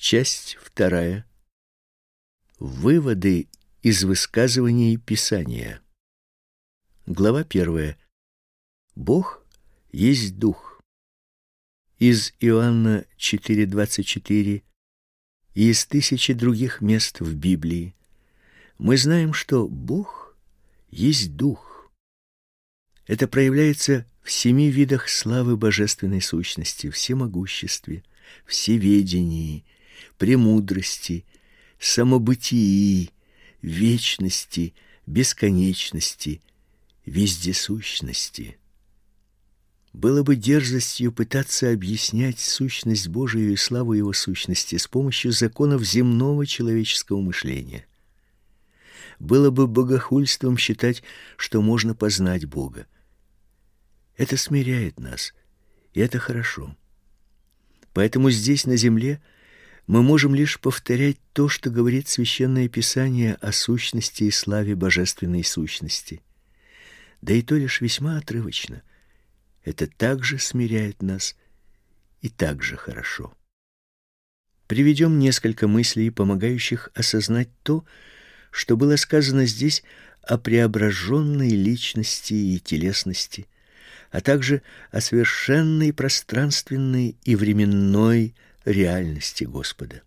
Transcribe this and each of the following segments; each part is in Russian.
Часть вторая. Выводы из высказываний Писания. Глава первая. Бог есть дух. Из Иоанна 4:24 и из тысячи других мест в Библии мы знаем, что Бог есть дух. Это проявляется в семи видах славы божественной сущности, всемогуществе, всеведении, премудрости, самобытии, вечности, бесконечности, вездесущности. Было бы дерзостью пытаться объяснять сущность Божию и славу его сущности с помощью законов земного человеческого мышления. Было бы богохульством считать, что можно познать Бога. Это смиряет нас, и это хорошо. Поэтому здесь на земле мы можем лишь повторять то, что говорит священное писание о сущности и славе божественной сущности. Да и то лишь весьма отрывочно. Это также смиряет нас и также хорошо. Приведем несколько мыслей, помогающих осознать то, что было сказано здесь о преображенной личности и телесности, а также о совершенной пространственной и временной реальности Господа.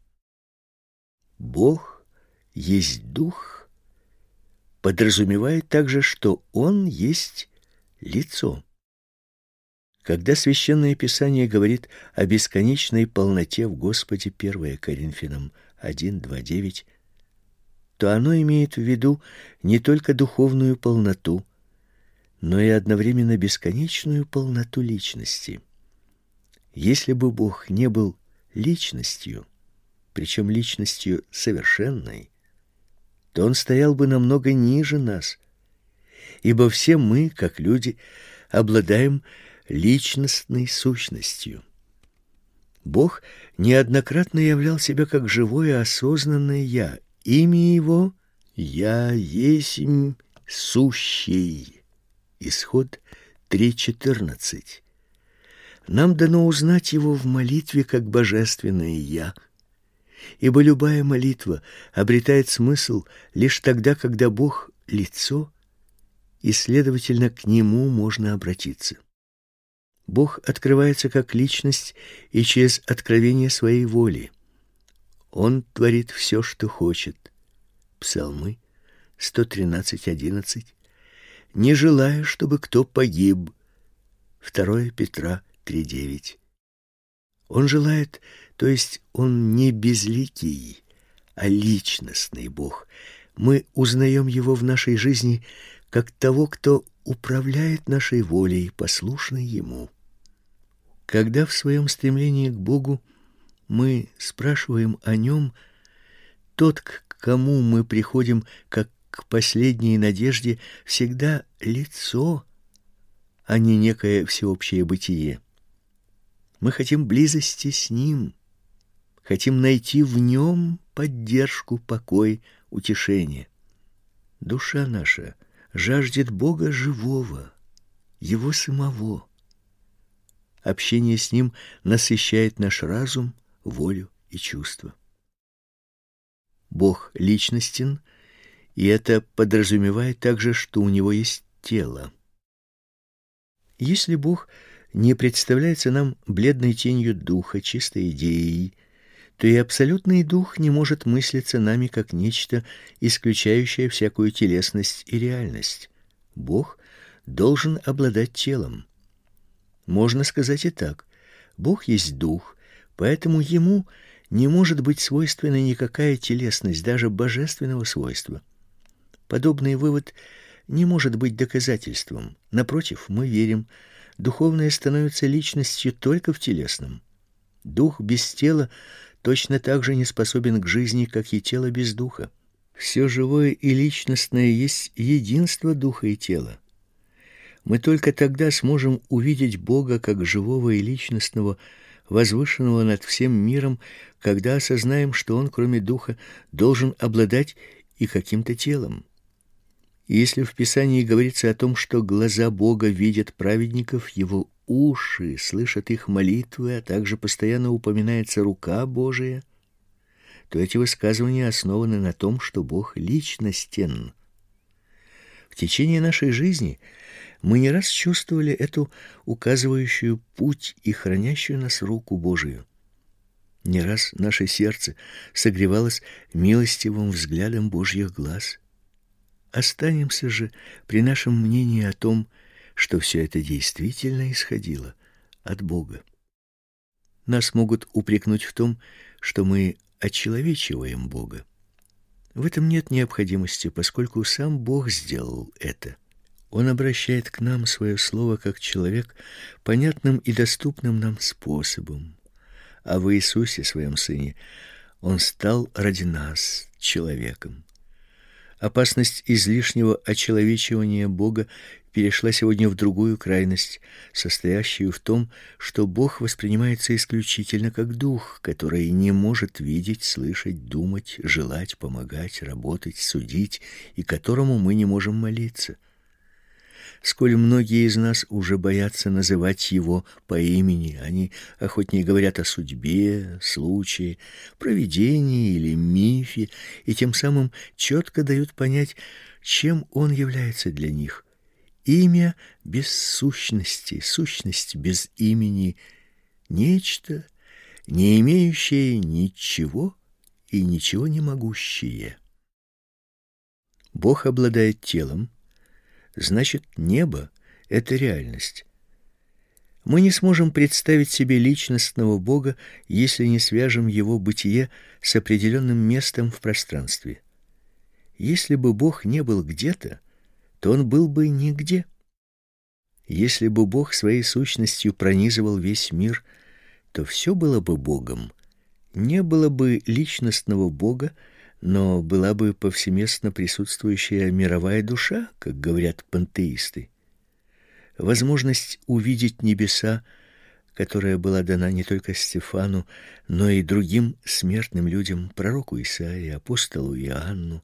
Бог есть дух подразумевает также, что он есть лицо. Когда священное писание говорит о бесконечной полноте в Господе 1 Коринфянам 1:2-9, то оно имеет в виду не только духовную полноту, но и одновременно бесконечную полноту личности. Если бы Бог не был личностью, причем личностью совершенной, то он стоял бы намного ниже нас, ибо все мы, как люди, обладаем личностной сущностью. Бог неоднократно являл себя как живое осознанное я. Имя его я есть сущий. Исход 3:14. Нам дано узнать его в молитве как божественное «Я», ибо любая молитва обретает смысл лишь тогда, когда Бог — лицо, и, следовательно, к Нему можно обратиться. Бог открывается как личность и через откровение своей воли. Он творит все, что хочет. Псалмы 113.11. Не желая, чтобы кто погиб. 2 Петра 3.9. Он желает, то есть он не безликий, а личностный Бог. Мы узнаем его в нашей жизни как того, кто управляет нашей волей, послушной ему. Когда в своем стремлении к Богу мы спрашиваем о нем, тот, к кому мы приходим как к последней надежде, всегда лицо, а не некое всеобщее бытие. Мы хотим близости с Ним, хотим найти в Нем поддержку, покой, утешение. Душа наша жаждет Бога живого, Его самого. Общение с Ним насыщает наш разум, волю и чувства. Бог личностен, и это подразумевает также, что у Него есть тело. Если Бог — не представляется нам бледной тенью духа, чистой идеей, то и абсолютный дух не может мыслиться нами как нечто, исключающее всякую телесность и реальность. Бог должен обладать телом. Можно сказать и так. Бог есть дух, поэтому ему не может быть свойственна никакая телесность, даже божественного свойства. Подобный вывод не может быть доказательством. Напротив, мы верим, Духовное становится личностью только в телесном. Дух без тела точно так же не способен к жизни, как и тело без духа. Все живое и личностное есть единство духа и тела. Мы только тогда сможем увидеть Бога как живого и личностного, возвышенного над всем миром, когда осознаем, что он, кроме духа, должен обладать и каким-то телом. Если в Писании говорится о том, что глаза Бога видят праведников, его уши слышат их молитвы, а также постоянно упоминается рука Божия, то эти высказывания основаны на том, что Бог личностен. В течение нашей жизни мы не раз чувствовали эту указывающую путь и хранящую нас руку Божию. Не раз наше сердце согревалось милостивым взглядом Божьих глаз. Останемся же при нашем мнении о том, что все это действительно исходило от Бога. Нас могут упрекнуть в том, что мы очеловечиваем Бога. В этом нет необходимости, поскольку сам Бог сделал это. Он обращает к нам свое слово как человек понятным и доступным нам способом. А в Иисусе, своем Сыне, Он стал ради нас человеком. Опасность излишнего очеловечивания Бога перешла сегодня в другую крайность, состоящую в том, что Бог воспринимается исключительно как дух, который не может видеть, слышать, думать, желать, помогать, работать, судить, и которому мы не можем молиться сколь многие из нас уже боятся называть его по имени. Они охотнее говорят о судьбе, случае, провидении или мифе, и тем самым четко дают понять, чем он является для них. Имя без сущности, сущность без имени, нечто, не имеющее ничего и ничего не могущее. Бог обладает телом, значит, небо — это реальность. Мы не сможем представить себе личностного Бога, если не свяжем его бытие с определенным местом в пространстве. Если бы Бог не был где-то, то он был бы нигде. Если бы Бог своей сущностью пронизывал весь мир, то все было бы Богом. Не было бы личностного Бога, но была бы повсеместно присутствующая мировая душа, как говорят пантеисты. Возможность увидеть небеса, которая была дана не только Стефану, но и другим смертным людям, пророку Исаии, апостолу Иоанну,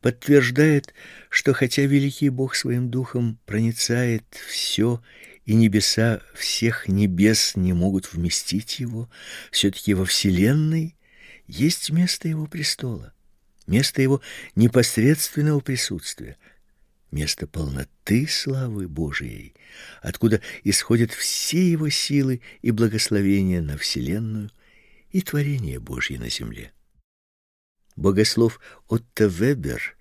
подтверждает, что хотя великий Бог своим духом проницает все, и небеса всех небес не могут вместить его, все таки во вселенной есть место его престола место его непосредственного присутствия, место полноты славы Божией, откуда исходят все его силы и благословения на вселенную и творение Божье на земле. Богослов Отто Вебер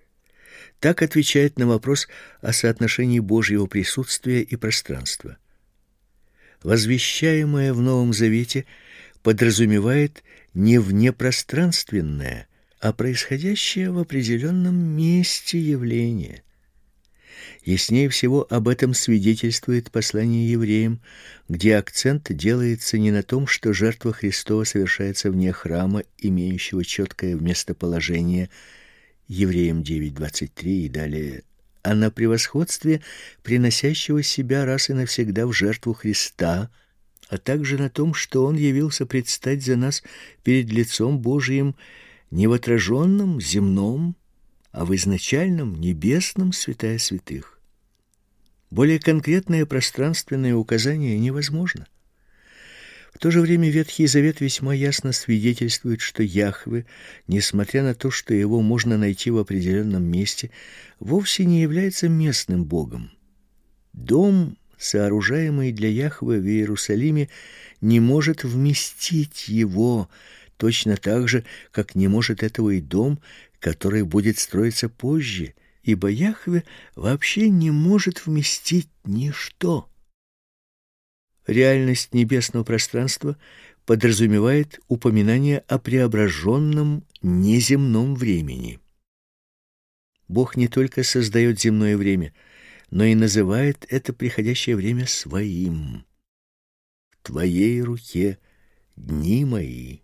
так отвечает на вопрос о соотношении Божьего присутствия и пространства. Возвещаемое в Новом Завете подразумевает не внепространственное, а происходящее в определенном месте явление. Яснее всего об этом свидетельствует послание евреям, где акцент делается не на том, что жертва Христова совершается вне храма, имеющего четкое местоположение, евреям 9:23 и далее, а на превосходстве приносящего себя раз и навсегда в жертву Христа, а также на том, что он явился предстать за нас перед лицом Божиим не в отраженном земном, а в изначальном небесном святая святых. Более конкретное пространственное указание невозможно. В то же время Ветхий Завет весьма ясно свидетельствует, что Яхве, несмотря на то, что его можно найти в определенном месте, вовсе не является местным богом. Дом, сооружаемый для Яхве в Иерусалиме, не может вместить его, точно так же, как не может этого и дом, который будет строиться позже, ибо Яхве вообще не может вместить ничто. Реальность небесного пространства подразумевает упоминание о преображенном неземном времени. Бог не только создает земное время, но и называет это приходящее время своим. В твоей руке дни мои.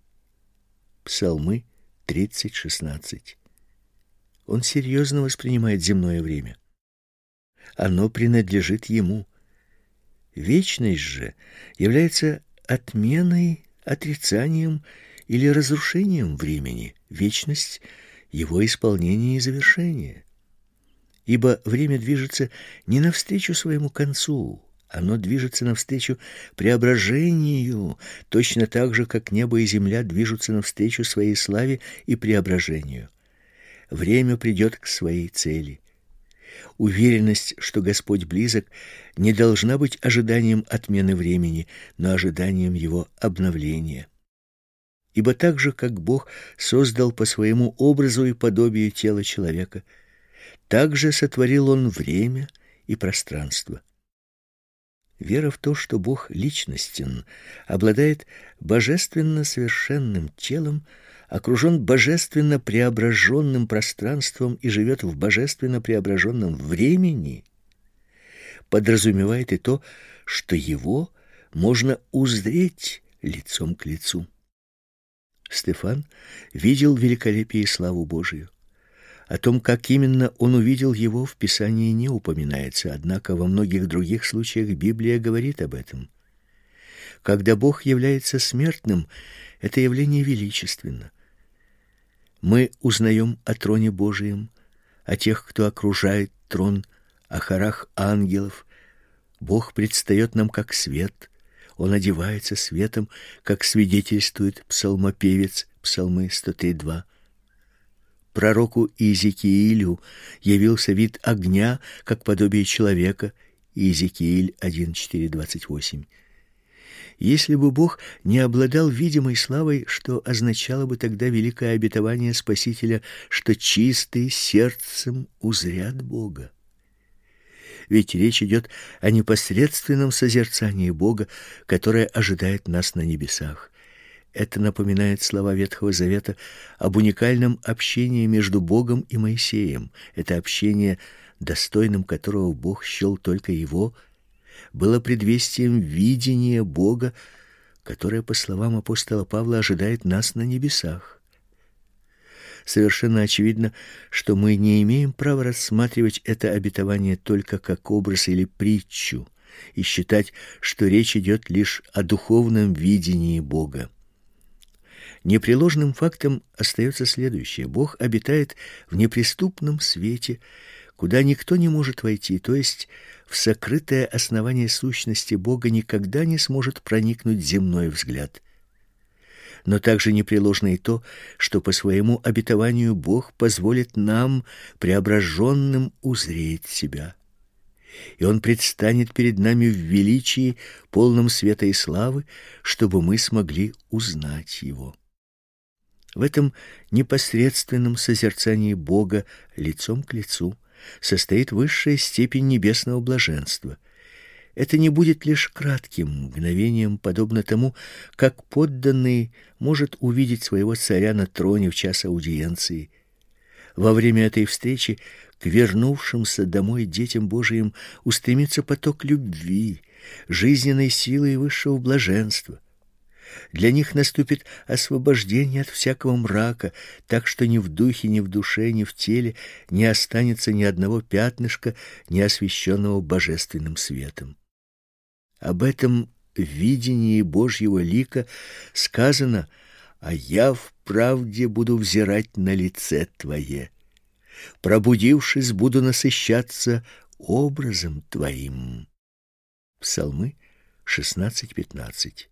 Псалмы 30:16. Он серьезно воспринимает земное время. Оно принадлежит ему. Вечность же является отменой, отрицанием или разрушением времени. Вечность его исполнение и завершение. Ибо время движется не навстречу своему концу, Оно движется навстречу преображению, точно так же, как небо и земля движутся навстречу своей славе и преображению. Время придет к своей цели. Уверенность, что Господь близок, не должна быть ожиданием отмены времени, но ожиданием его обновления. Ибо так же, как Бог создал по своему образу и подобию тело человека, так же сотворил он время и пространство. Вера в то, что Бог личностен, обладает божественно совершенным телом, окружен божественно преображенным пространством и живет в божественно преображенном времени, подразумевает и то, что его можно узреть лицом к лицу. Стефан видел великолепие и славу Божию. О том, как именно он увидел его, в Писании не упоминается, однако во многих других случаях Библия говорит об этом. Когда Бог является смертным, это явление величественно. Мы узнаем о троне Божием, о тех, кто окружает трон, о хорах ангелов. Бог предстает нам как свет. Он одевается светом, как свидетельствует псалмопевец, Псалмы 103:2 пророку Иезекиилю явился вид огня, как подобие человека. Иезекииль 1:4-28. Если бы Бог не обладал видимой славой, что означало бы тогда великое обетование Спасителя, что чистые сердцем узрят Бога? Ведь речь идет о непосредственном созерцании Бога, которое ожидает нас на небесах. Это напоминает слова Ветхого Завета об уникальном общении между Богом и Моисеем. Это общение, достойным которого Бог счел только его, было предвестием видения Бога, которое, по словам апостола Павла, ожидает нас на небесах. Совершенно очевидно, что мы не имеем права рассматривать это обетование только как образ или притчу и считать, что речь идет лишь о духовном видении Бога. Непреложным фактом остается следующее: Бог обитает в неприступном свете, куда никто не может войти, то есть в сокрытое основание сущности Бога никогда не сможет проникнуть земной взгляд. Но также непреложно и то, что по своему обетованию Бог позволит нам, преображенным, узреть себя. И он предстанет перед нами в величии, полном света и славы, чтобы мы смогли узнать его. В этом непосредственном созерцании Бога лицом к лицу состоит высшая степень небесного блаженства. Это не будет лишь кратким мгновением, подобно тому, как подданный может увидеть своего царя на троне в час аудиенции. Во время этой встречи к вернувшимся домой детям Божиим устремится поток любви, жизненной силы и высшего блаженства. Для них наступит освобождение от всякого мрака, так что ни в духе, ни в душе, ни в теле не останется ни одного пятнышка, не освещенного божественным светом. Об этом видении Божьего лика сказано: "А я в правде буду взирать на лице твое. Пробудившись, буду насыщаться образом твоим". Псалмы 16:15.